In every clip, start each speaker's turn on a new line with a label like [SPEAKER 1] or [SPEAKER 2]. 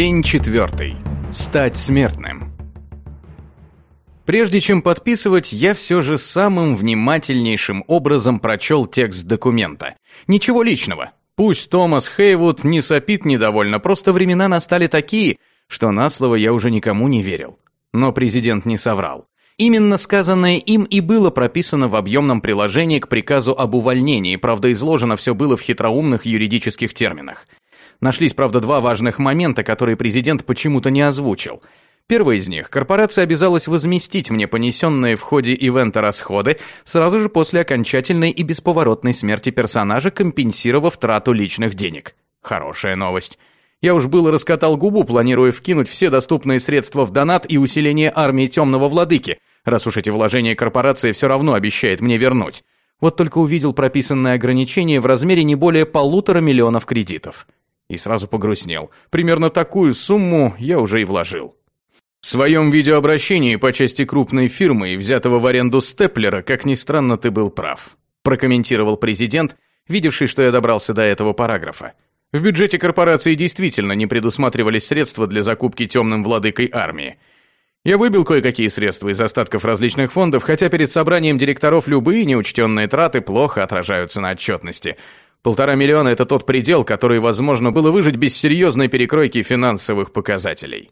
[SPEAKER 1] День четвертый. Стать смертным. Прежде чем подписывать, я все же самым внимательнейшим образом прочел текст документа. Ничего личного. Пусть Томас Хейвуд не сопит недовольно, просто времена настали такие, что на слово я уже никому не верил. Но президент не соврал. Именно сказанное им и было прописано в объемном приложении к приказу об увольнении, правда изложено все было в хитроумных юридических терминах. Нашлись, правда, два важных момента, которые президент почему-то не озвучил. Первый из них – корпорация обязалась возместить мне понесенные в ходе ивента расходы сразу же после окончательной и бесповоротной смерти персонажа, компенсировав трату личных денег. Хорошая новость. Я уж было раскатал губу, планируя вкинуть все доступные средства в донат и усиление армии темного владыки, раз уж эти вложения корпорация все равно обещает мне вернуть. Вот только увидел прописанное ограничение в размере не более полутора миллионов кредитов. И сразу погрустнел. Примерно такую сумму я уже и вложил. В своем видеообращении по части крупной фирмы взятого в аренду степлера, как ни странно, ты был прав. Прокомментировал президент, видевший, что я добрался до этого параграфа. В бюджете корпорации действительно не предусматривались средства для закупки темным владыкой армии. Я выбил кое-какие средства из остатков различных фондов, хотя перед собранием директоров любые неучтенные траты плохо отражаются на отчетности. Полтора миллиона – это тот предел, который возможно было выжить без серьезной перекройки финансовых показателей.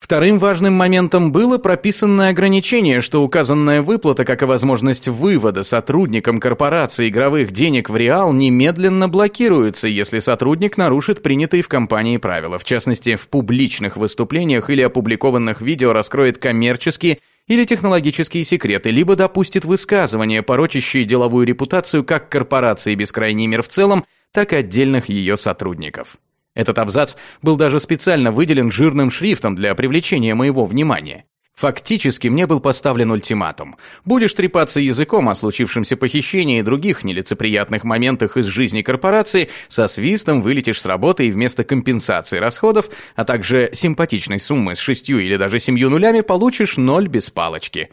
[SPEAKER 1] Вторым важным моментом было прописанное ограничение, что указанная выплата, как и возможность вывода сотрудникам корпорации игровых денег в реал, немедленно блокируется, если сотрудник нарушит принятые в компании правила, в частности, в публичных выступлениях или опубликованных видео раскроет коммерческие или технологические секреты, либо допустит высказывания, порочащие деловую репутацию как корпорации «Бескрайний мир» в целом, так и отдельных ее сотрудников. Этот абзац был даже специально выделен жирным шрифтом для привлечения моего внимания. Фактически мне был поставлен ультиматум. Будешь трепаться языком о случившемся похищении и других нелицеприятных моментах из жизни корпорации, со свистом вылетишь с работы и вместо компенсации расходов, а также симпатичной суммы с шестью или даже семью нулями получишь ноль без палочки.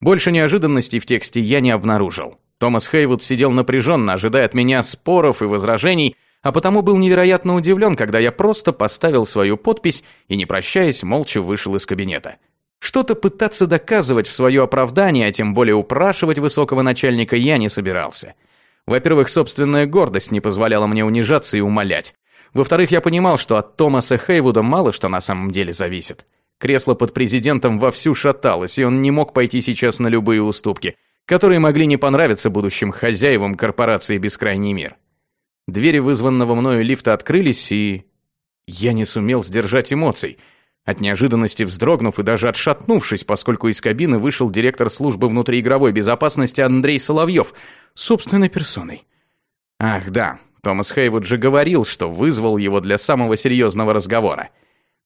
[SPEAKER 1] Больше неожиданностей в тексте я не обнаружил. Томас Хейвуд сидел напряженно, ожидая от меня споров и возражений, а потому был невероятно удивлен, когда я просто поставил свою подпись и, не прощаясь, молча вышел из кабинета. Что-то пытаться доказывать в свое оправдание, а тем более упрашивать высокого начальника я не собирался. Во-первых, собственная гордость не позволяла мне унижаться и умолять. Во-вторых, я понимал, что от Томаса Хейвуда мало что на самом деле зависит. Кресло под президентом вовсю шаталось, и он не мог пойти сейчас на любые уступки, которые могли не понравиться будущим хозяевам корпорации «Бескрайний мир». Двери вызванного мною лифта открылись, и... Я не сумел сдержать эмоций. От неожиданности вздрогнув и даже отшатнувшись, поскольку из кабины вышел директор службы внутриигровой безопасности Андрей Соловьев, собственной персоной. Ах да, Томас Хейвуд же говорил, что вызвал его для самого серьезного разговора.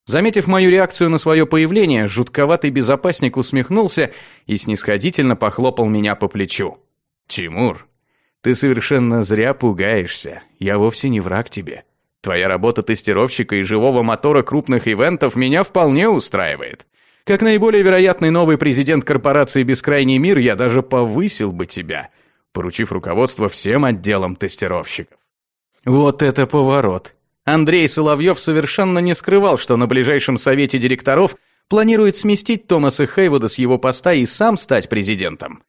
[SPEAKER 1] Заметив мою реакцию на свое появление, жутковатый безопасник усмехнулся и снисходительно похлопал меня по плечу. «Тимур, ты совершенно зря пугаешься. Я вовсе не враг тебе. Твоя работа тестировщика и живого мотора крупных ивентов меня вполне устраивает. Как наиболее вероятный новый президент корпорации «Бескрайний мир» я даже повысил бы тебя, поручив руководство всем отделам тестировщиков. Вот это поворот. Андрей Соловьев совершенно не скрывал, что на ближайшем совете директоров планирует сместить Томаса Хейвуда с его поста и сам стать президентом.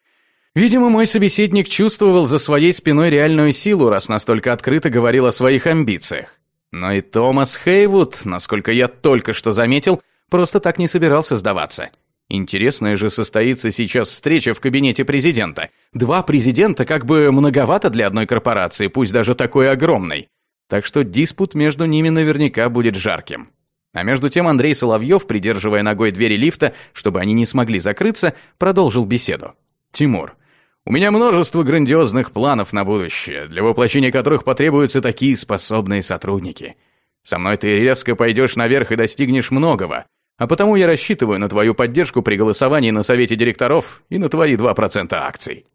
[SPEAKER 1] Видимо, мой собеседник чувствовал за своей спиной реальную силу, раз настолько открыто говорил о своих амбициях. Но и Томас Хейвуд, насколько я только что заметил, просто так не собирался сдаваться. Интересная же состоится сейчас встреча в кабинете президента. Два президента как бы многовато для одной корпорации, пусть даже такой огромной. Так что диспут между ними наверняка будет жарким. А между тем Андрей Соловьев, придерживая ногой двери лифта, чтобы они не смогли закрыться, продолжил беседу. «Тимур, у меня множество грандиозных планов на будущее, для воплощения которых потребуются такие способные сотрудники. Со мной ты резко пойдешь наверх и достигнешь многого, а потому я рассчитываю на твою поддержку при голосовании на совете директоров и на твои 2% акций».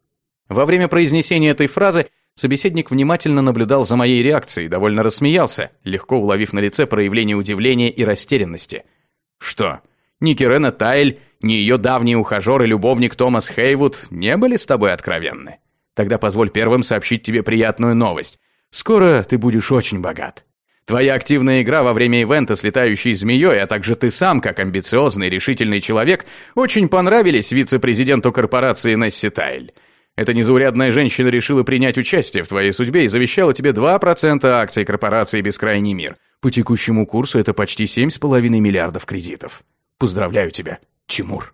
[SPEAKER 1] Во время произнесения этой фразы собеседник внимательно наблюдал за моей реакцией довольно рассмеялся, легко уловив на лице проявление удивления и растерянности. «Что, ни Кирена Тайль, ни ее давний ухажер и любовник Томас Хейвуд не были с тобой откровенны. Тогда позволь первым сообщить тебе приятную новость. Скоро ты будешь очень богат. Твоя активная игра во время ивента с летающей змеей, а также ты сам, как амбициозный, решительный человек, очень понравились вице-президенту корпорации Несси Тайль. Эта незаурядная женщина решила принять участие в твоей судьбе и завещала тебе 2% акций корпорации «Бескрайний мир». По текущему курсу это почти 7,5 миллиардов кредитов. Поздравляю тебя, Тимур.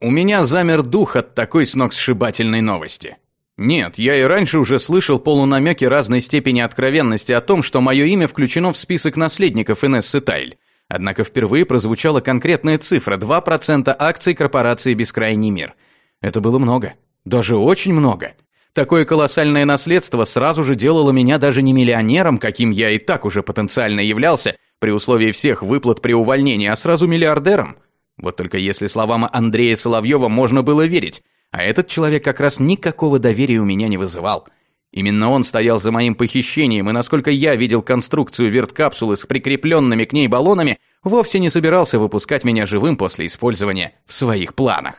[SPEAKER 1] У меня замер дух от такой сногсшибательной новости. Нет, я и раньше уже слышал полунамеки разной степени откровенности о том, что мое имя включено в список наследников Инессы Тайль. Однако впервые прозвучала конкретная цифра – 2% акций корпорации «Бескрайний мир». Это было много. Даже очень много. Такое колоссальное наследство сразу же делало меня даже не миллионером, каким я и так уже потенциально являлся, при условии всех выплат при увольнении, а сразу миллиардером. Вот только если словам Андрея Соловьева можно было верить, а этот человек как раз никакого доверия у меня не вызывал. Именно он стоял за моим похищением, и насколько я видел конструкцию верткапсулы с прикрепленными к ней баллонами, вовсе не собирался выпускать меня живым после использования в своих планах.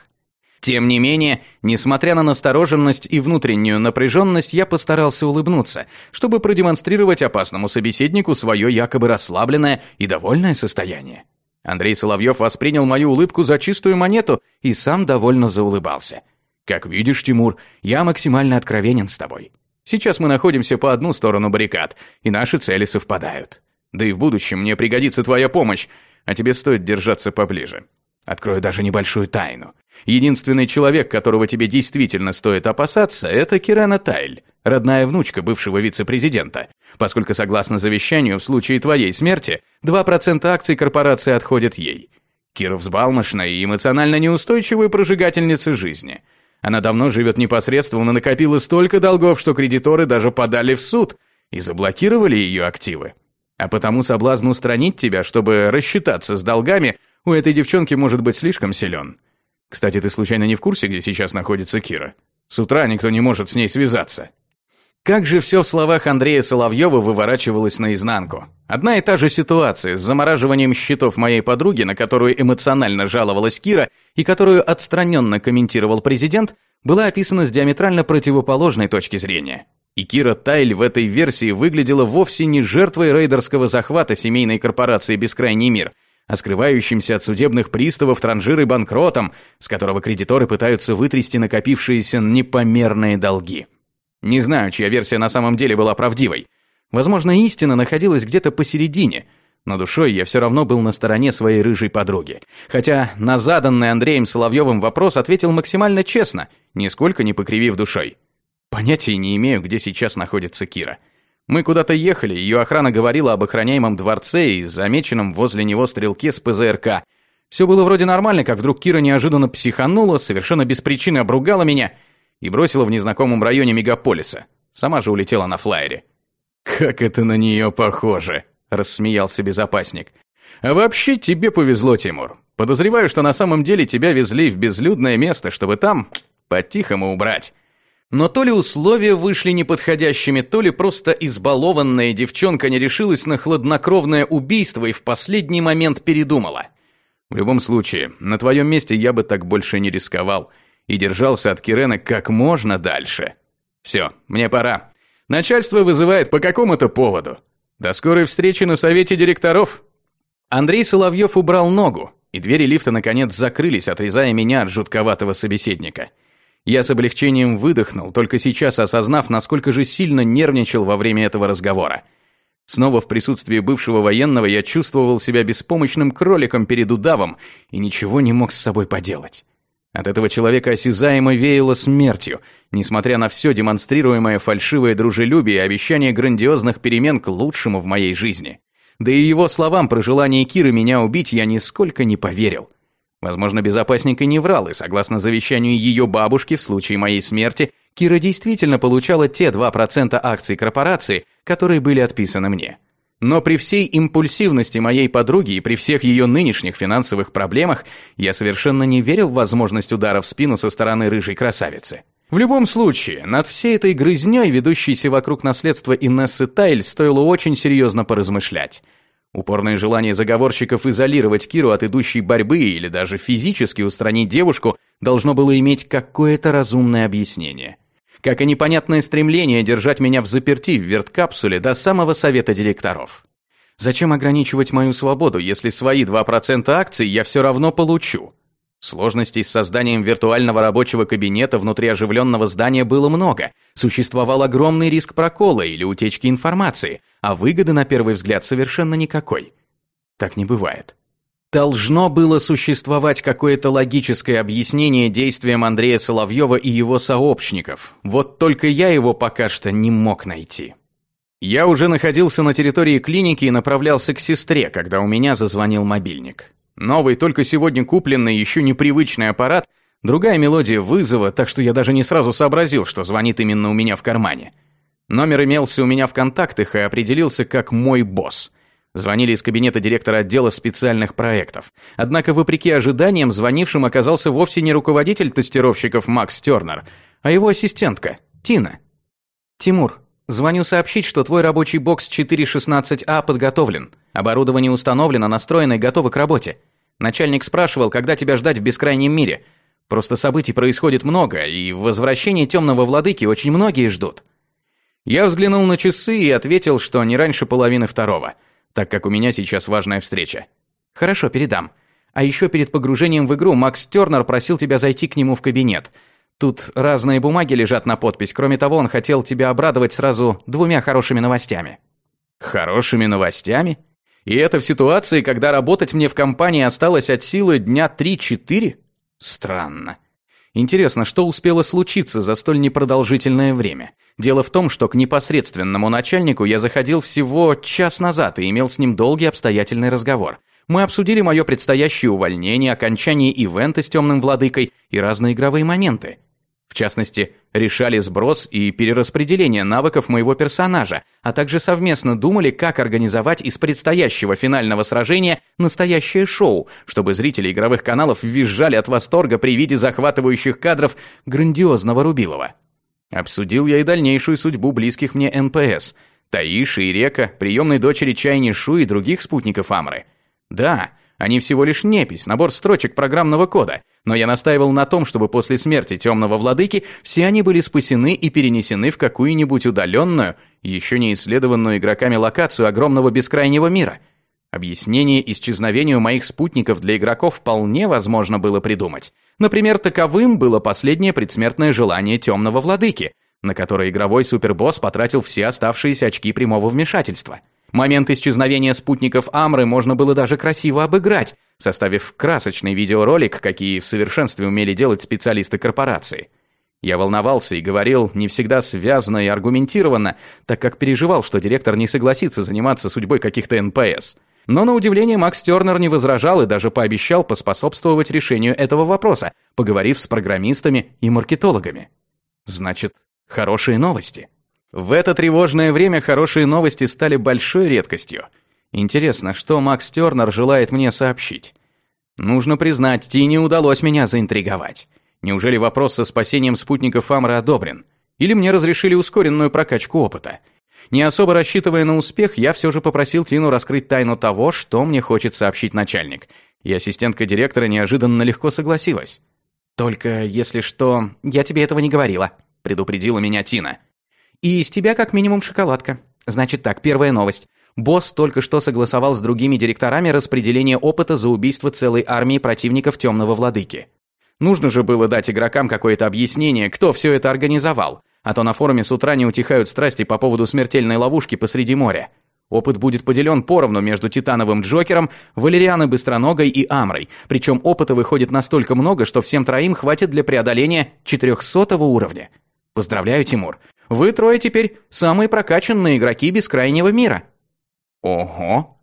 [SPEAKER 1] Тем не менее, несмотря на настороженность и внутреннюю напряженность, я постарался улыбнуться, чтобы продемонстрировать опасному собеседнику свое якобы расслабленное и довольное состояние. Андрей Соловьев воспринял мою улыбку за чистую монету и сам довольно заулыбался – как видишь, Тимур, я максимально откровенен с тобой. Сейчас мы находимся по одну сторону баррикад, и наши цели совпадают. Да и в будущем мне пригодится твоя помощь, а тебе стоит держаться поближе. Открою даже небольшую тайну. Единственный человек, которого тебе действительно стоит опасаться, это Кирана Тайль, родная внучка бывшего вице-президента, поскольку, согласно завещанию, в случае твоей смерти 2% акций корпорации отходят ей. Кира взбалмошная и эмоционально неустойчивая прожигательница жизни – она давно живет непосредственно накопила столько долгов, что кредиторы даже подали в суд и заблокировали ее активы. А потому соблазн устранить тебя, чтобы рассчитаться с долгами, у этой девчонки может быть слишком силен. Кстати, ты случайно не в курсе, где сейчас находится Кира? С утра никто не может с ней связаться. Как же все в словах Андрея Соловьева выворачивалось наизнанку. Одна и та же ситуация с замораживанием счетов моей подруги, на которую эмоционально жаловалась Кира и которую отстраненно комментировал президент, была описана с диаметрально противоположной точки зрения. И Кира Тайль в этой версии выглядела вовсе не жертвой рейдерского захвата семейной корпорации «Бескрайний мир», а скрывающимся от судебных приставов транжиры банкротом, с которого кредиторы пытаются вытрясти накопившиеся непомерные долги. Не знаю, чья версия на самом деле была правдивой. Возможно, истина находилась где-то посередине, но душой я все равно был на стороне своей рыжей подруги. Хотя на заданный Андреем Соловьевым вопрос ответил максимально честно, нисколько не покривив душой. Понятия не имею, где сейчас находится Кира. Мы куда-то ехали, ее охрана говорила об охраняемом дворце и замеченном возле него стрелке с ПЗРК. Все было вроде нормально, как вдруг Кира неожиданно психанула, совершенно без причины обругала меня – и бросила в незнакомом районе мегаполиса. Сама же улетела на флайере. «Как это на нее похоже!» – рассмеялся безопасник. «А вообще тебе повезло, Тимур. Подозреваю, что на самом деле тебя везли в безлюдное место, чтобы там по-тихому убрать». Но то ли условия вышли неподходящими, то ли просто избалованная девчонка не решилась на хладнокровное убийство и в последний момент передумала. В любом случае, на твоем месте я бы так больше не рисковал – и держался от Кирена как можно дальше. Все, мне пора. Начальство вызывает по какому-то поводу. До скорой встречи на совете директоров. Андрей Соловьев убрал ногу, и двери лифта наконец закрылись, отрезая меня от жутковатого собеседника. Я с облегчением выдохнул, только сейчас осознав, насколько же сильно нервничал во время этого разговора. Снова в присутствии бывшего военного я чувствовал себя беспомощным кроликом перед удавом и ничего не мог с собой поделать. От этого человека осязаемо веяло смертью, несмотря на все демонстрируемое фальшивое дружелюбие и обещание грандиозных перемен к лучшему в моей жизни. Да и его словам про желание Киры меня убить я нисколько не поверил. Возможно, безопасник и не врал, и согласно завещанию ее бабушки, в случае моей смерти, Кира действительно получала те 2% акций корпорации, которые были отписаны мне. Но при всей импульсивности моей подруги и при всех ее нынешних финансовых проблемах я совершенно не верил в возможность удара в спину со стороны рыжей красавицы. В любом случае, над всей этой грызней, ведущейся вокруг наследства Инессы Тайль, стоило очень серьезно поразмышлять. Упорное желание заговорщиков изолировать Киру от идущей борьбы или даже физически устранить девушку должно было иметь какое-то разумное объяснение как и непонятное стремление держать меня в заперти в верткапсуле до самого совета директоров. Зачем ограничивать мою свободу, если свои 2% акций я все равно получу? Сложностей с созданием виртуального рабочего кабинета внутри оживленного здания было много. Существовал огромный риск прокола или утечки информации, а выгоды на первый взгляд совершенно никакой. Так не бывает. Должно было существовать какое-то логическое объяснение действиям Андрея Соловьева и его сообщников. Вот только я его пока что не мог найти. Я уже находился на территории клиники и направлялся к сестре, когда у меня зазвонил мобильник. Новый, только сегодня купленный, еще непривычный аппарат, другая мелодия вызова, так что я даже не сразу сообразил, что звонит именно у меня в кармане. Номер имелся у меня в контактах и определился как «мой босс». Звонили из кабинета директора отдела специальных проектов. Однако, вопреки ожиданиям, звонившим оказался вовсе не руководитель тестировщиков Макс Тернер, а его ассистентка, Тина. «Тимур, звоню сообщить, что твой рабочий бокс 416А подготовлен. Оборудование установлено, настроено и готово к работе. Начальник спрашивал, когда тебя ждать в бескрайнем мире. Просто событий происходит много, и в возвращении темного владыки очень многие ждут. Я взглянул на часы и ответил, что не раньше половины второго, так как у меня сейчас важная встреча. Хорошо, передам. А еще перед погружением в игру Макс Тернер просил тебя зайти к нему в кабинет. Тут разные бумаги лежат на подпись. Кроме того, он хотел тебя обрадовать сразу двумя хорошими новостями. Хорошими новостями? И это в ситуации, когда работать мне в компании осталось от силы дня 3-4? Странно. Интересно, что успело случиться за столь непродолжительное время? Дело в том, что к непосредственному начальнику я заходил всего час назад и имел с ним долгий обстоятельный разговор. Мы обсудили мое предстоящее увольнение, окончание ивента с темным владыкой и разные игровые моменты. В частности, решали сброс и перераспределение навыков моего персонажа, а также совместно думали, как организовать из предстоящего финального сражения настоящее шоу, чтобы зрители игровых каналов визжали от восторга при виде захватывающих кадров грандиозного рубилова. Обсудил я и дальнейшую судьбу близких мне НПС – Таиши и Река, приемной дочери Чайни Шу и других спутников Амры. Да, они всего лишь непись, набор строчек программного кода – но я настаивал на том, чтобы после смерти темного владыки все они были спасены и перенесены в какую-нибудь удаленную, еще не исследованную игроками локацию огромного бескрайнего мира. Объяснение исчезновению моих спутников для игроков вполне возможно было придумать. Например, таковым было последнее предсмертное желание темного владыки, на которое игровой супербосс потратил все оставшиеся очки прямого вмешательства – Момент исчезновения спутников Амры можно было даже красиво обыграть, составив красочный видеоролик, какие в совершенстве умели делать специалисты корпорации. Я волновался и говорил не всегда связно и аргументированно, так как переживал, что директор не согласится заниматься судьбой каких-то НПС. Но на удивление Макс Тернер не возражал и даже пообещал поспособствовать решению этого вопроса, поговорив с программистами и маркетологами. Значит, хорошие новости. В это тревожное время хорошие новости стали большой редкостью. Интересно, что Макс Тернер желает мне сообщить? Нужно признать, Тине удалось меня заинтриговать. Неужели вопрос со спасением спутников Амра одобрен? Или мне разрешили ускоренную прокачку опыта? Не особо рассчитывая на успех, я все же попросил Тину раскрыть тайну того, что мне хочет сообщить начальник. И ассистентка директора неожиданно легко согласилась. «Только, если что, я тебе этого не говорила», — предупредила меня Тина. И из тебя как минимум шоколадка. Значит так, первая новость. Босс только что согласовал с другими директорами распределение опыта за убийство целой армии противников Темного Владыки. Нужно же было дать игрокам какое-то объяснение, кто все это организовал. А то на форуме с утра не утихают страсти по поводу смертельной ловушки посреди моря. Опыт будет поделен поровну между Титановым Джокером, Валерианой Быстроногой и Амрой. Причем опыта выходит настолько много, что всем троим хватит для преодоления 400 уровня. Поздравляю, Тимур. Вы трое теперь самые прокачанные игроки бескрайнего мира». «Ого!»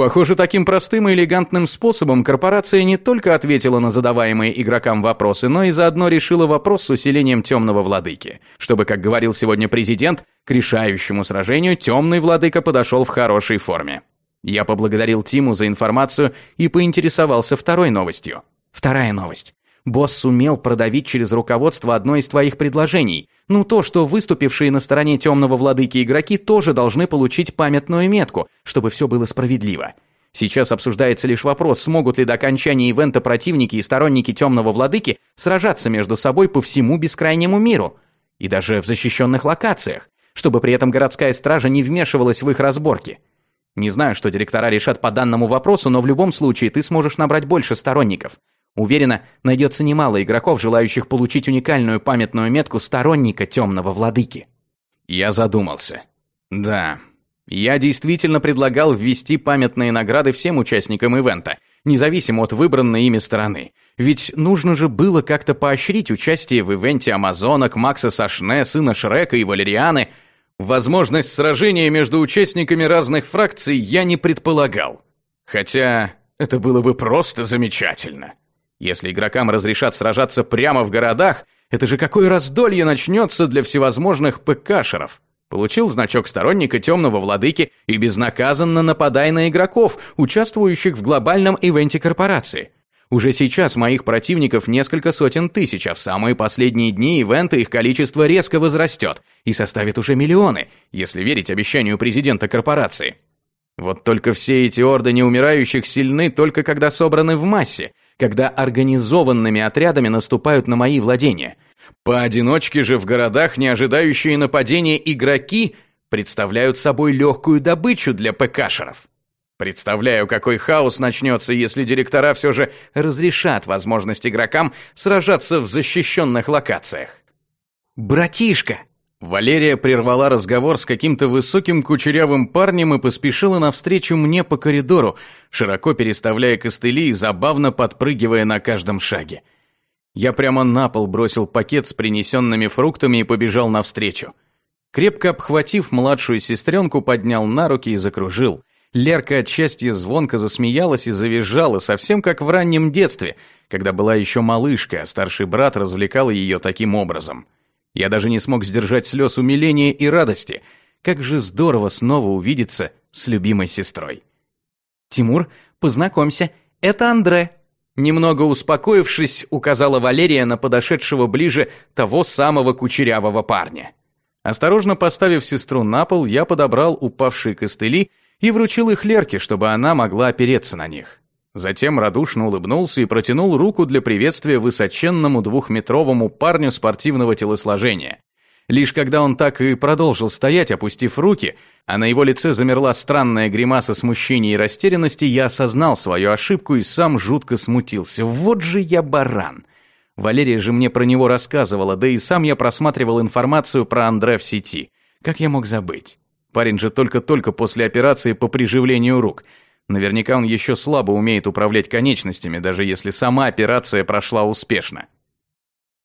[SPEAKER 1] Похоже, таким простым и элегантным способом корпорация не только ответила на задаваемые игрокам вопросы, но и заодно решила вопрос с усилением темного владыки. Чтобы, как говорил сегодня президент, к решающему сражению темный владыка подошел в хорошей форме. Я поблагодарил Тиму за информацию и поинтересовался второй новостью. Вторая новость. Босс сумел продавить через руководство одно из твоих предложений. Ну то, что выступившие на стороне темного владыки игроки тоже должны получить памятную метку, чтобы все было справедливо. Сейчас обсуждается лишь вопрос, смогут ли до окончания ивента противники и сторонники темного владыки сражаться между собой по всему бескрайнему миру. И даже в защищенных локациях, чтобы при этом городская стража не вмешивалась в их разборки. Не знаю, что директора решат по данному вопросу, но в любом случае ты сможешь набрать больше сторонников. Уверена, найдется немало игроков, желающих получить уникальную памятную метку сторонника темного владыки. Я задумался. Да, я действительно предлагал ввести памятные награды всем участникам ивента, независимо от выбранной ими стороны. Ведь нужно же было как-то поощрить участие в ивенте Амазонок, Макса Сашне, сына Шрека и Валерианы. Возможность сражения между участниками разных фракций я не предполагал. Хотя это было бы просто замечательно. Если игрокам разрешат сражаться прямо в городах, это же какое раздолье начнется для всевозможных ПКшеров. Получил значок сторонника темного владыки и безнаказанно нападай на игроков, участвующих в глобальном ивенте корпорации. Уже сейчас моих противников несколько сотен тысяч, а в самые последние дни ивента их количество резко возрастет и составит уже миллионы, если верить обещанию президента корпорации. Вот только все эти орды неумирающих сильны только когда собраны в массе, когда организованными отрядами наступают на мои владения – Поодиночке же в городах, не ожидающие нападения игроки, представляют собой легкую добычу для ПКшеров. Представляю, какой хаос начнется, если директора все же разрешат возможность игрокам сражаться в защищенных локациях. «Братишка!» Валерия прервала разговор с каким-то высоким кучерявым парнем и поспешила навстречу мне по коридору, широко переставляя костыли и забавно подпрыгивая на каждом шаге. Я прямо на пол бросил пакет с принесенными фруктами и побежал навстречу. Крепко обхватив младшую сестренку, поднял на руки и закружил. Лерка от счастья звонко засмеялась и завизжала, совсем как в раннем детстве, когда была еще малышкой, а старший брат развлекал ее таким образом. Я даже не смог сдержать слез умиления и радости. Как же здорово снова увидеться с любимой сестрой. «Тимур, познакомься, это Андре», Немного успокоившись, указала Валерия на подошедшего ближе того самого кучерявого парня. Осторожно поставив сестру на пол, я подобрал упавшие костыли и вручил их Лерке, чтобы она могла опереться на них. Затем радушно улыбнулся и протянул руку для приветствия высоченному двухметровому парню спортивного телосложения. Лишь когда он так и продолжил стоять, опустив руки, а на его лице замерла странная гримаса смущения и растерянности, я осознал свою ошибку и сам жутко смутился. Вот же я баран! Валерия же мне про него рассказывала, да и сам я просматривал информацию про Андре в сети. Как я мог забыть? Парень же только-только после операции по приживлению рук. Наверняка он еще слабо умеет управлять конечностями, даже если сама операция прошла успешно.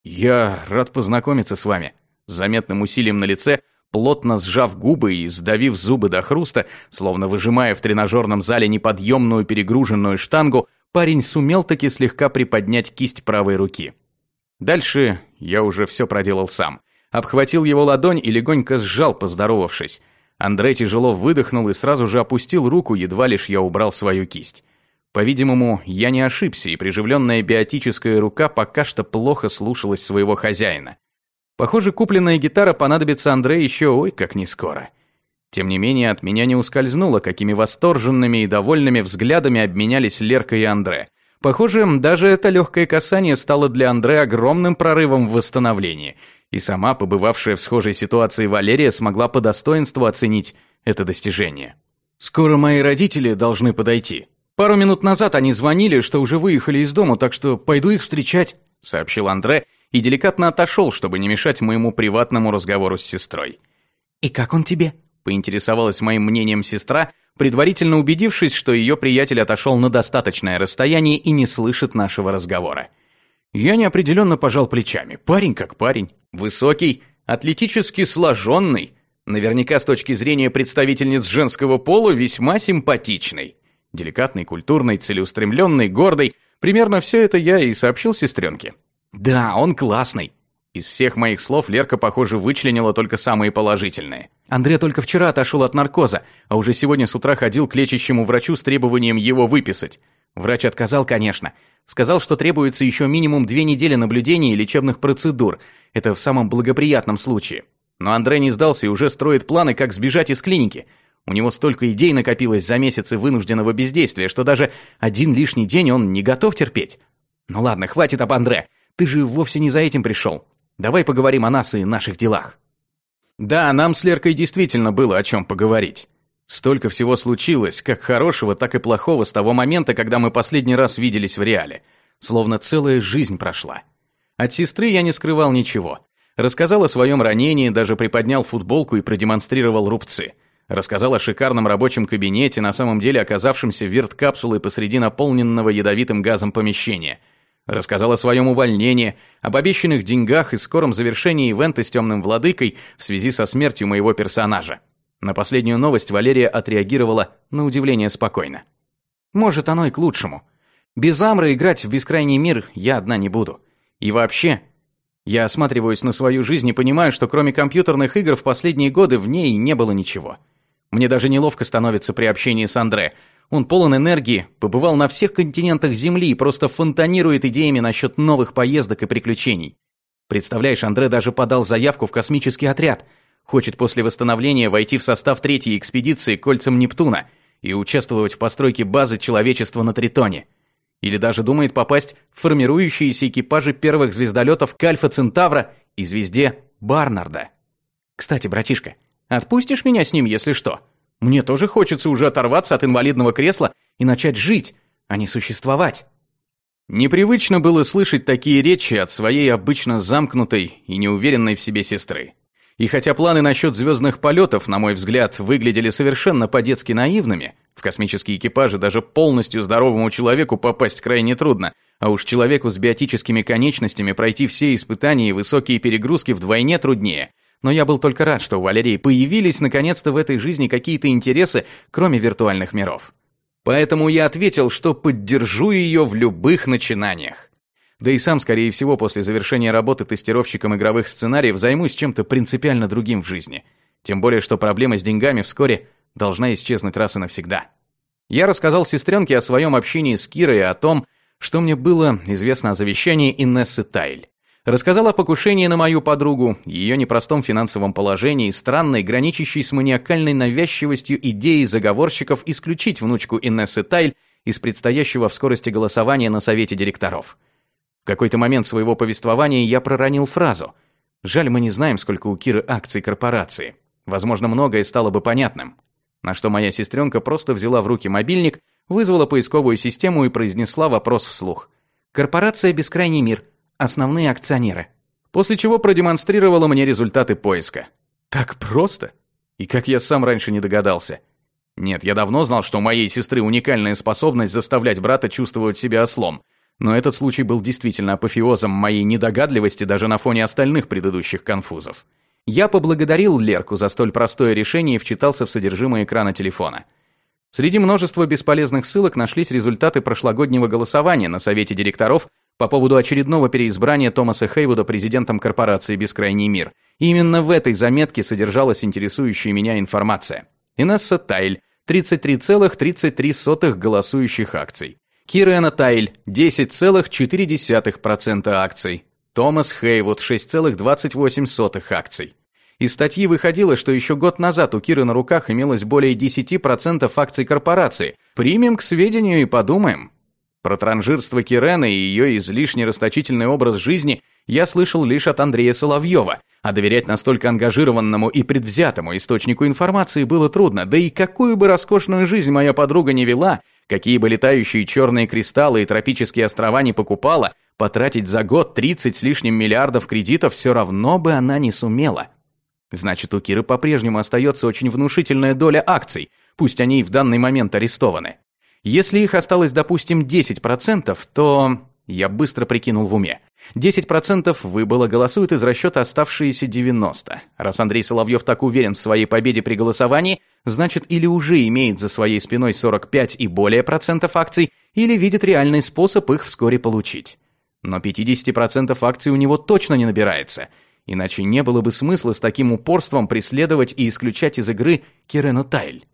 [SPEAKER 1] «Я рад познакомиться с вами», с заметным усилием на лице, плотно сжав губы и сдавив зубы до хруста, словно выжимая в тренажерном зале неподъемную перегруженную штангу, парень сумел таки слегка приподнять кисть правой руки. Дальше я уже все проделал сам. Обхватил его ладонь и легонько сжал, поздоровавшись. Андрей тяжело выдохнул и сразу же опустил руку, едва лишь я убрал свою кисть. По-видимому, я не ошибся, и приживленная биотическая рука пока что плохо слушалась своего хозяина. Похоже, купленная гитара понадобится Андре еще ой как не скоро. Тем не менее, от меня не ускользнуло, какими восторженными и довольными взглядами обменялись Лерка и Андре. Похоже, даже это легкое касание стало для Андре огромным прорывом в восстановлении, и сама, побывавшая в схожей ситуации Валерия, смогла по достоинству оценить это достижение. «Скоро мои родители должны подойти. Пару минут назад они звонили, что уже выехали из дома, так что пойду их встречать», сообщил Андре и деликатно отошел, чтобы не мешать моему приватному разговору с сестрой. «И как он тебе?» – поинтересовалась моим мнением сестра, предварительно убедившись, что ее приятель отошел на достаточное расстояние и не слышит нашего разговора. Я неопределенно пожал плечами. Парень как парень. Высокий, атлетически сложенный. Наверняка с точки зрения представительниц женского пола весьма симпатичный. Деликатный, культурный, целеустремленный, гордый. Примерно все это я и сообщил сестренке. «Да, он классный». Из всех моих слов Лерка, похоже, вычленила только самые положительные. Андрей только вчера отошел от наркоза, а уже сегодня с утра ходил к лечащему врачу с требованием его выписать. Врач отказал, конечно. Сказал, что требуется еще минимум две недели наблюдения и лечебных процедур. Это в самом благоприятном случае. Но Андрей не сдался и уже строит планы, как сбежать из клиники. У него столько идей накопилось за месяцы вынужденного бездействия, что даже один лишний день он не готов терпеть. Ну ладно, хватит об Андре. Ты же вовсе не за этим пришел. Давай поговорим о нас и наших делах». Да, нам с Леркой действительно было о чем поговорить. Столько всего случилось, как хорошего, так и плохого с того момента, когда мы последний раз виделись в реале. Словно целая жизнь прошла. От сестры я не скрывал ничего. Рассказал о своем ранении, даже приподнял футболку и продемонстрировал рубцы. Рассказал о шикарном рабочем кабинете, на самом деле оказавшемся верткапсулой посреди наполненного ядовитым газом помещения. Рассказал о своем увольнении, об обещанных деньгах и скором завершении ивента с темным владыкой в связи со смертью моего персонажа. На последнюю новость Валерия отреагировала на удивление спокойно. «Может, оно и к лучшему. Без Амры играть в бескрайний мир я одна не буду. И вообще, я осматриваюсь на свою жизнь и понимаю, что кроме компьютерных игр в последние годы в ней не было ничего. Мне даже неловко становится при общении с Андре. Он полон энергии, побывал на всех континентах Земли и просто фонтанирует идеями насчет новых поездок и приключений. Представляешь, Андре даже подал заявку в космический отряд. Хочет после восстановления войти в состав третьей экспедиции к кольцам Нептуна и участвовать в постройке базы человечества на Тритоне. Или даже думает попасть в формирующиеся экипажи первых звездолетов к Альфа Центавра и звезде Барнарда. Кстати, братишка, отпустишь меня с ним, если что? Мне тоже хочется уже оторваться от инвалидного кресла и начать жить, а не существовать. Непривычно было слышать такие речи от своей обычно замкнутой и неуверенной в себе сестры. И хотя планы насчет звездных полетов, на мой взгляд, выглядели совершенно по-детски наивными, в космические экипажи даже полностью здоровому человеку попасть крайне трудно, а уж человеку с биотическими конечностями пройти все испытания и высокие перегрузки вдвойне труднее. Но я был только рад, что у Валерии появились наконец-то в этой жизни какие-то интересы, кроме виртуальных миров. Поэтому я ответил, что поддержу ее в любых начинаниях. Да и сам, скорее всего, после завершения работы тестировщиком игровых сценариев займусь чем-то принципиально другим в жизни. Тем более, что проблема с деньгами вскоре должна исчезнуть раз и навсегда. Я рассказал сестренке о своем общении с Кирой и о том, что мне было известно о завещании Инессы Тайль. Рассказал о покушении на мою подругу, ее непростом финансовом положении странной, граничащей с маниакальной навязчивостью идеи заговорщиков исключить внучку Инессы Тайль из предстоящего в скорости голосования на совете директоров. В какой-то момент своего повествования я проронил фразу «Жаль, мы не знаем, сколько у Киры акций корпорации. Возможно, многое стало бы понятным». На что моя сестренка просто взяла в руки мобильник, вызвала поисковую систему и произнесла вопрос вслух. «Корпорация «Бескрайний мир». Основные акционеры». После чего продемонстрировала мне результаты поиска. Так просто? И как я сам раньше не догадался. Нет, я давно знал, что у моей сестры уникальная способность заставлять брата чувствовать себя ослом – но этот случай был действительно апофеозом моей недогадливости даже на фоне остальных предыдущих конфузов. Я поблагодарил Лерку за столь простое решение и вчитался в содержимое экрана телефона. Среди множества бесполезных ссылок нашлись результаты прошлогоднего голосования на совете директоров по поводу очередного переизбрания Томаса Хейвуда президентом корпорации «Бескрайний мир». И именно в этой заметке содержалась интересующая меня информация. Инесса Тайль, 33,33 голосующих акций. Кира Тайль 10,4% акций. Томас Хейвуд 6,28 акций. Из статьи выходило, что еще год назад у Киры на руках имелось более 10% акций корпорации. Примем к сведению и подумаем. Про транжирство Кирены и ее излишне расточительный образ жизни я слышал лишь от Андрея Соловьева, а доверять настолько ангажированному и предвзятому источнику информации было трудно, да и какую бы роскошную жизнь моя подруга не вела, Какие бы летающие черные кристаллы и тропические острова не покупала, потратить за год 30 с лишним миллиардов кредитов все равно бы она не сумела. Значит, у Киры по-прежнему остается очень внушительная доля акций, пусть они и в данный момент арестованы. Если их осталось, допустим, 10%, то... Я быстро прикинул в уме. 10% выбыло голосуют из расчета оставшиеся 90. Раз Андрей Соловьев так уверен в своей победе при голосовании, значит или уже имеет за своей спиной 45 и более процентов акций, или видит реальный способ их вскоре получить. Но 50% акций у него точно не набирается, иначе не было бы смысла с таким упорством преследовать и исключать из игры Кирену Тайль.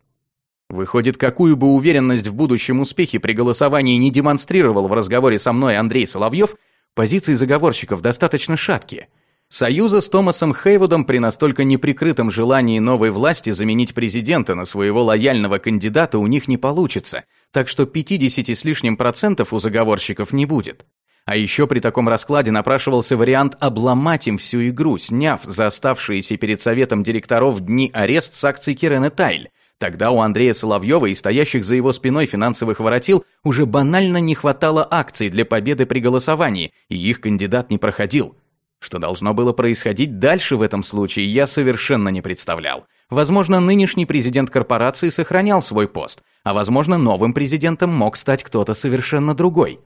[SPEAKER 1] Выходит, какую бы уверенность в будущем успехе при голосовании не демонстрировал в разговоре со мной Андрей Соловьев, позиции заговорщиков достаточно шаткие. Союза с Томасом Хейвудом при настолько неприкрытом желании новой власти заменить президента на своего лояльного кандидата у них не получится, так что 50 с лишним процентов у заговорщиков не будет. А еще при таком раскладе напрашивался вариант обломать им всю игру, сняв за оставшиеся перед советом директоров дни арест с акций Кирены Тайль, Тогда у Андрея Соловьева и стоящих за его спиной финансовых воротил уже банально не хватало акций для победы при голосовании, и их кандидат не проходил. Что должно было происходить дальше в этом случае, я совершенно не представлял. Возможно, нынешний президент корпорации сохранял свой пост, а возможно, новым президентом мог стать кто-то совершенно другой.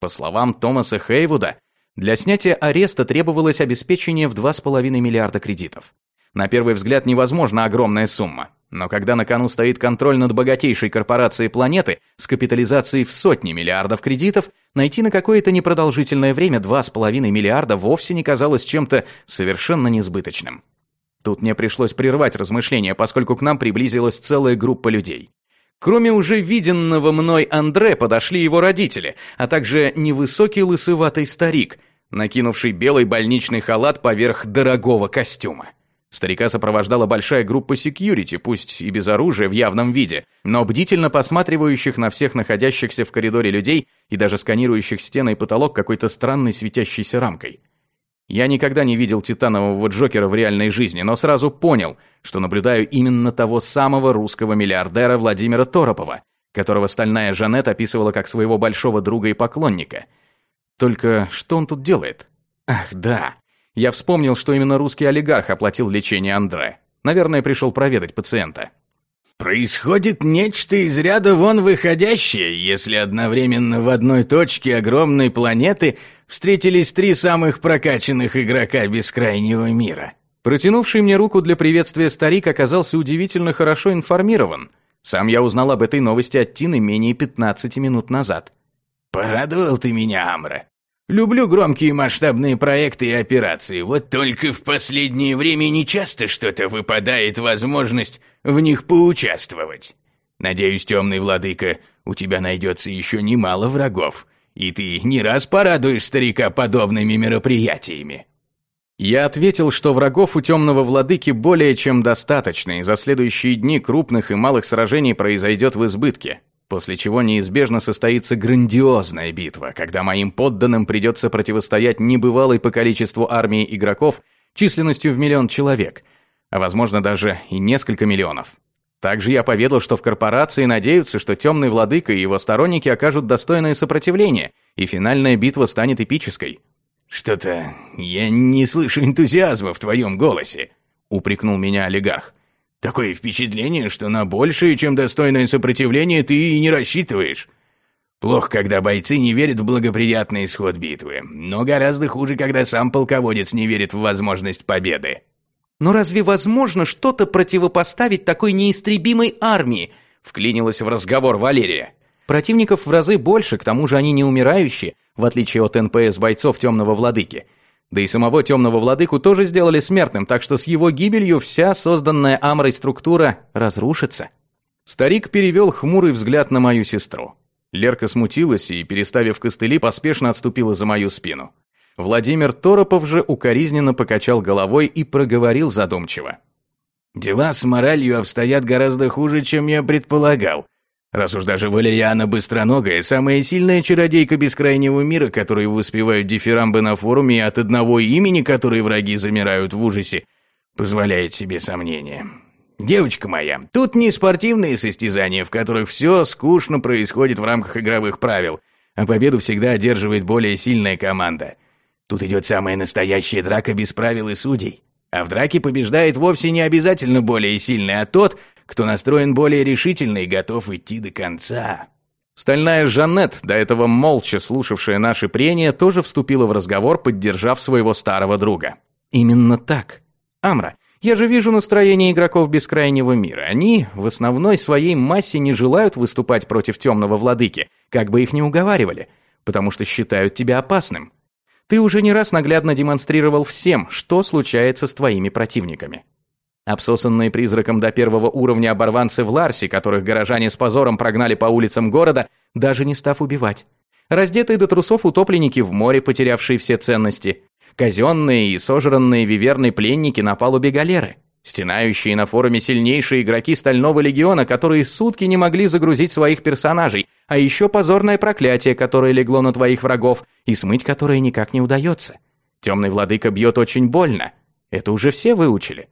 [SPEAKER 1] По словам Томаса Хейвуда, для снятия ареста требовалось обеспечение в 2,5 миллиарда кредитов. На первый взгляд невозможно огромная сумма, но когда на кону стоит контроль над богатейшей корпорацией планеты с капитализацией в сотни миллиардов кредитов, найти на какое-то непродолжительное время 2,5 миллиарда вовсе не казалось чем-то совершенно несбыточным. Тут мне пришлось прервать размышления, поскольку к нам приблизилась целая группа людей. Кроме уже виденного мной Андре подошли его родители, а также невысокий лысыватый старик, накинувший белый больничный халат поверх дорогого костюма. Старика сопровождала большая группа секьюрити, пусть и без оружия в явном виде, но бдительно посматривающих на всех находящихся в коридоре людей и даже сканирующих стены и потолок какой-то странной светящейся рамкой. Я никогда не видел титанового Джокера в реальной жизни, но сразу понял, что наблюдаю именно того самого русского миллиардера Владимира Торопова, которого стальная Жанет описывала как своего большого друга и поклонника. Только что он тут делает? Ах, да. Я вспомнил, что именно русский олигарх оплатил лечение Андре. Наверное, пришел проведать пациента.
[SPEAKER 2] Происходит нечто из ряда вон выходящее, если одновременно в одной точке огромной планеты встретились три самых прокачанных игрока бескрайнего мира.
[SPEAKER 1] Протянувший мне руку для приветствия старик оказался удивительно хорошо информирован. Сам я узнал об этой новости от Тины менее 15 минут назад.
[SPEAKER 2] «Порадовал ты меня, Амра. Люблю громкие масштабные проекты и операции, вот только в последнее время не часто что-то выпадает возможность в них поучаствовать. Надеюсь, темный владыка, у тебя найдется еще немало врагов, и ты не раз порадуешь старика подобными мероприятиями».
[SPEAKER 1] Я ответил, что врагов у темного владыки более чем достаточно, и за следующие дни крупных и малых сражений произойдет в избытке после чего неизбежно состоится грандиозная битва, когда моим подданным придется противостоять небывалой по количеству армии игроков численностью в миллион человек, а возможно даже и несколько миллионов. Также я поведал, что в корпорации надеются, что Темный Владыка и его сторонники окажут достойное сопротивление, и финальная битва станет эпической.
[SPEAKER 2] «Что-то я не слышу энтузиазма в твоем голосе», — упрекнул меня олигарх. Такое впечатление, что на большее, чем достойное сопротивление, ты и не рассчитываешь. Плохо, когда бойцы не верят в благоприятный исход битвы, но гораздо хуже, когда сам полководец не верит в возможность победы.
[SPEAKER 1] «Но разве возможно что-то противопоставить такой неистребимой армии?» вклинилась в разговор Валерия. «Противников в разы больше, к тому же они неумирающие, в отличие от НПС бойцов Темного Владыки. Да и самого темного владыку тоже сделали смертным, так что с его гибелью вся созданная Амрой структура разрушится. Старик перевел хмурый взгляд на мою сестру. Лерка смутилась и, переставив костыли, поспешно отступила за мою спину. Владимир Торопов же укоризненно покачал головой и проговорил задумчиво.
[SPEAKER 2] «Дела с моралью обстоят гораздо хуже, чем я предполагал. Раз уж даже Валериана Быстроногая, самая сильная чародейка бескрайнего мира, которой воспевают дифирамбы на форуме и от одного имени, которые враги замирают в ужасе, позволяет себе сомнения. Девочка моя, тут не спортивные состязания, в которых все скучно происходит в рамках игровых правил, а победу всегда одерживает более сильная команда. Тут идет самая настоящая драка без правил и судей. А в драке побеждает вовсе не обязательно более сильный, а тот, кто настроен более решительно и готов идти до конца.
[SPEAKER 1] Стальная Жанет, до этого молча слушавшая наши прения, тоже вступила в разговор, поддержав своего старого друга. «Именно так. Амра, я же вижу настроение игроков бескрайнего мира. Они в основной своей массе не желают выступать против темного владыки, как бы их ни уговаривали, потому что считают тебя опасным. Ты уже не раз наглядно демонстрировал всем, что случается с твоими противниками. Обсосанные призраком до первого уровня оборванцы в Ларсе, которых горожане с позором прогнали по улицам города, даже не став убивать. Раздетые до трусов утопленники в море, потерявшие все ценности. Казенные и сожранные виверны пленники на палубе галеры. Стенающие на форуме сильнейшие игроки Стального Легиона, которые сутки не могли загрузить своих персонажей, а еще позорное проклятие, которое легло на твоих врагов, и смыть которое никак не удается. Темный Владыка бьет очень больно. Это уже все выучили.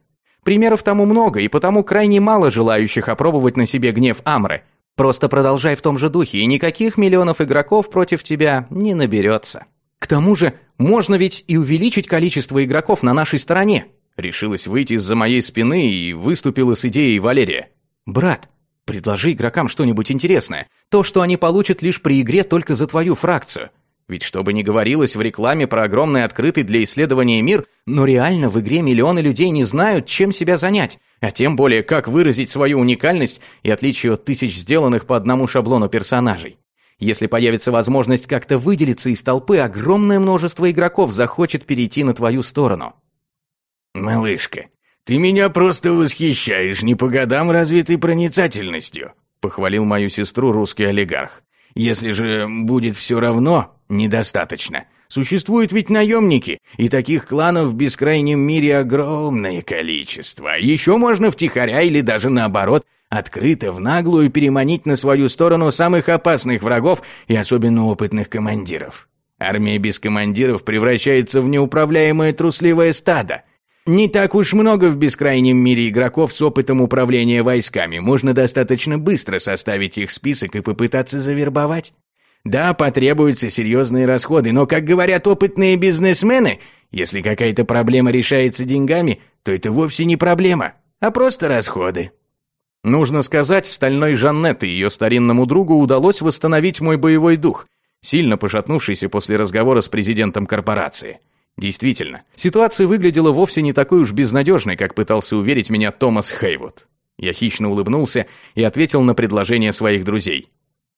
[SPEAKER 1] Примеров тому много, и потому крайне мало желающих опробовать на себе гнев Амры. Просто продолжай в том же духе, и никаких миллионов игроков против тебя не наберется. К тому же, можно ведь и увеличить количество игроков на нашей стороне. Решилась выйти из-за моей спины и выступила с идеей Валерия. Брат, предложи игрокам что-нибудь интересное. То, что они получат лишь при игре только за твою фракцию. Ведь что бы ни говорилось в рекламе про огромный открытый для исследования мир, но реально в игре миллионы людей не знают, чем себя занять, а тем более, как выразить свою уникальность и отличие от тысяч сделанных по одному шаблону персонажей. Если появится возможность как-то выделиться из толпы, огромное множество игроков захочет перейти на твою сторону.
[SPEAKER 2] «Малышка, ты меня просто восхищаешь не по годам развитой проницательностью», похвалил мою сестру русский олигарх. Если же будет все равно недостаточно. Существуют ведь наемники, и таких кланов в бескрайнем мире огромное количество. Еще можно втихаря или даже наоборот, открыто в наглую переманить на свою сторону самых опасных врагов и особенно опытных командиров. Армия без командиров превращается в неуправляемое трусливое стадо. Не так уж много в бескрайнем мире игроков с опытом управления войсками. Можно достаточно быстро составить их список и попытаться завербовать. Да, потребуются серьезные расходы, но, как говорят опытные бизнесмены, если какая-то проблема решается деньгами, то это вовсе не проблема, а просто расходы.
[SPEAKER 1] Нужно сказать, стальной Жаннет и ее старинному другу удалось восстановить мой боевой дух, сильно пошатнувшийся после разговора с президентом корпорации. Действительно, ситуация выглядела вовсе не такой уж безнадежной, как пытался уверить меня Томас Хейвуд. Я хищно улыбнулся и ответил на предложение своих друзей.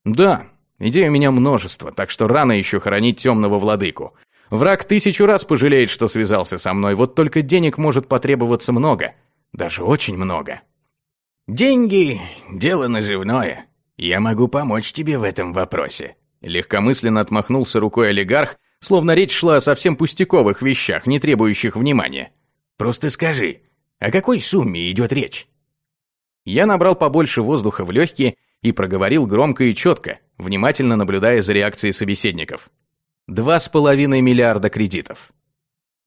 [SPEAKER 1] «Да, Идей у меня множество, так что рано еще хоронить темного владыку. Враг тысячу раз пожалеет, что связался со мной, вот только денег может потребоваться много. Даже очень много.
[SPEAKER 2] «Деньги — дело наживное. Я могу помочь тебе в этом вопросе».
[SPEAKER 1] Легкомысленно отмахнулся рукой олигарх, словно речь шла о совсем пустяковых вещах, не требующих внимания.
[SPEAKER 2] «Просто скажи, о какой сумме идет речь?»
[SPEAKER 1] Я набрал побольше воздуха в легкие и проговорил громко и четко, внимательно наблюдая за реакцией собеседников. Два с половиной миллиарда кредитов.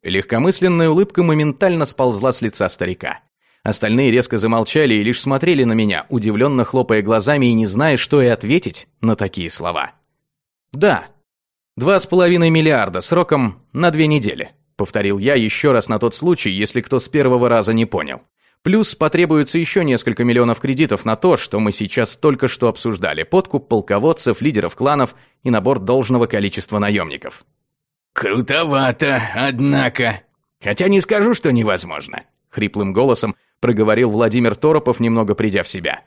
[SPEAKER 1] Легкомысленная улыбка моментально сползла с лица старика. Остальные резко замолчали и лишь смотрели на меня, удивленно хлопая глазами и не зная, что и ответить на такие слова. «Да, два с половиной миллиарда сроком на две недели», повторил я еще раз на тот случай, если кто с первого раза не понял. Плюс потребуется еще несколько миллионов кредитов на то, что мы сейчас только что обсуждали. Подкуп полководцев, лидеров кланов и набор должного количества наемников.
[SPEAKER 2] «Крутовато, однако. Хотя не скажу, что невозможно», — хриплым голосом проговорил Владимир Торопов, немного придя в себя.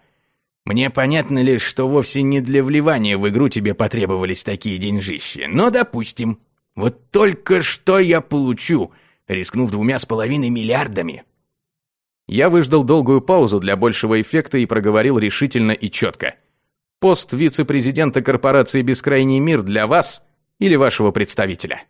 [SPEAKER 2] «Мне понятно лишь, что вовсе не для вливания в игру тебе потребовались такие деньжищи. Но допустим. Вот только что я получу, рискнув двумя с половиной миллиардами,
[SPEAKER 1] я выждал долгую паузу для большего эффекта и проговорил решительно и четко. Пост вице-президента корпорации «Бескрайний мир» для вас или вашего представителя?